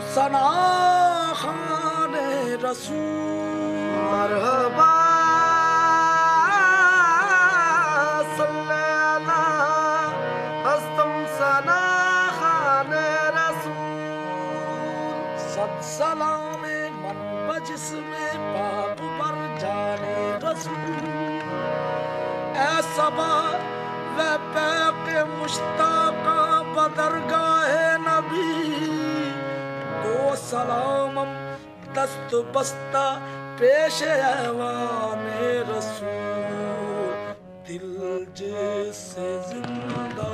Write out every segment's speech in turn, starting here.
सना खान रसूल। मरहबा सलाम मन बजिस में पाप पर जाने रसूल। ऐसा वह पैक मुश्ताका बदरगाह नबी। सलामम दस्त बस्ता पेश रसूल दिल जैसे ज़िंदा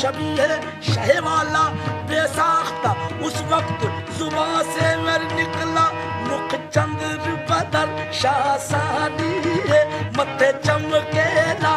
शबी है शह वाला बेसाख्ता उस वक्त सुबह से मर निकला मुख चंद्र बदर शाह सानी है मत चमकेला